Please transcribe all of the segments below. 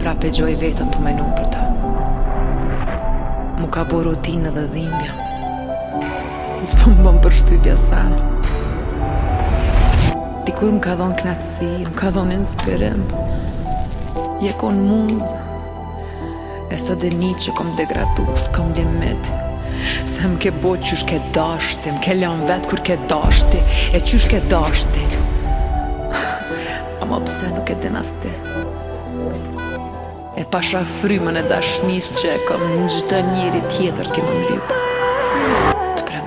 Prapë e gjoj vetën tu menu për të M'u ka bo rutinë dhe dhimbja S'të më bon përshtypje sa Dikur më ka dhonë knatësi Më ka dhonë inspirim Je konë muzë E sot e di që kom degradu, s'kom limit Se më ke bo qysh ke dasht ti Më ke lon vetë kur ke dasht ti E qysh ke dasht ti Ama pse nuk e din as ti E pasha frymën e dashnis që e kom Në çdo njeri tjetër ki me më lypë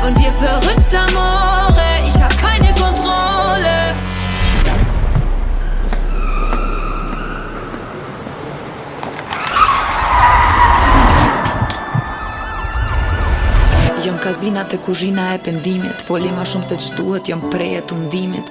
Von dir verrückt amore, ich hab keine Kontrolle Jom ka zihna te kuzhina e pendimit Foli ma shumë se ç'duhet, jom pre e tundimit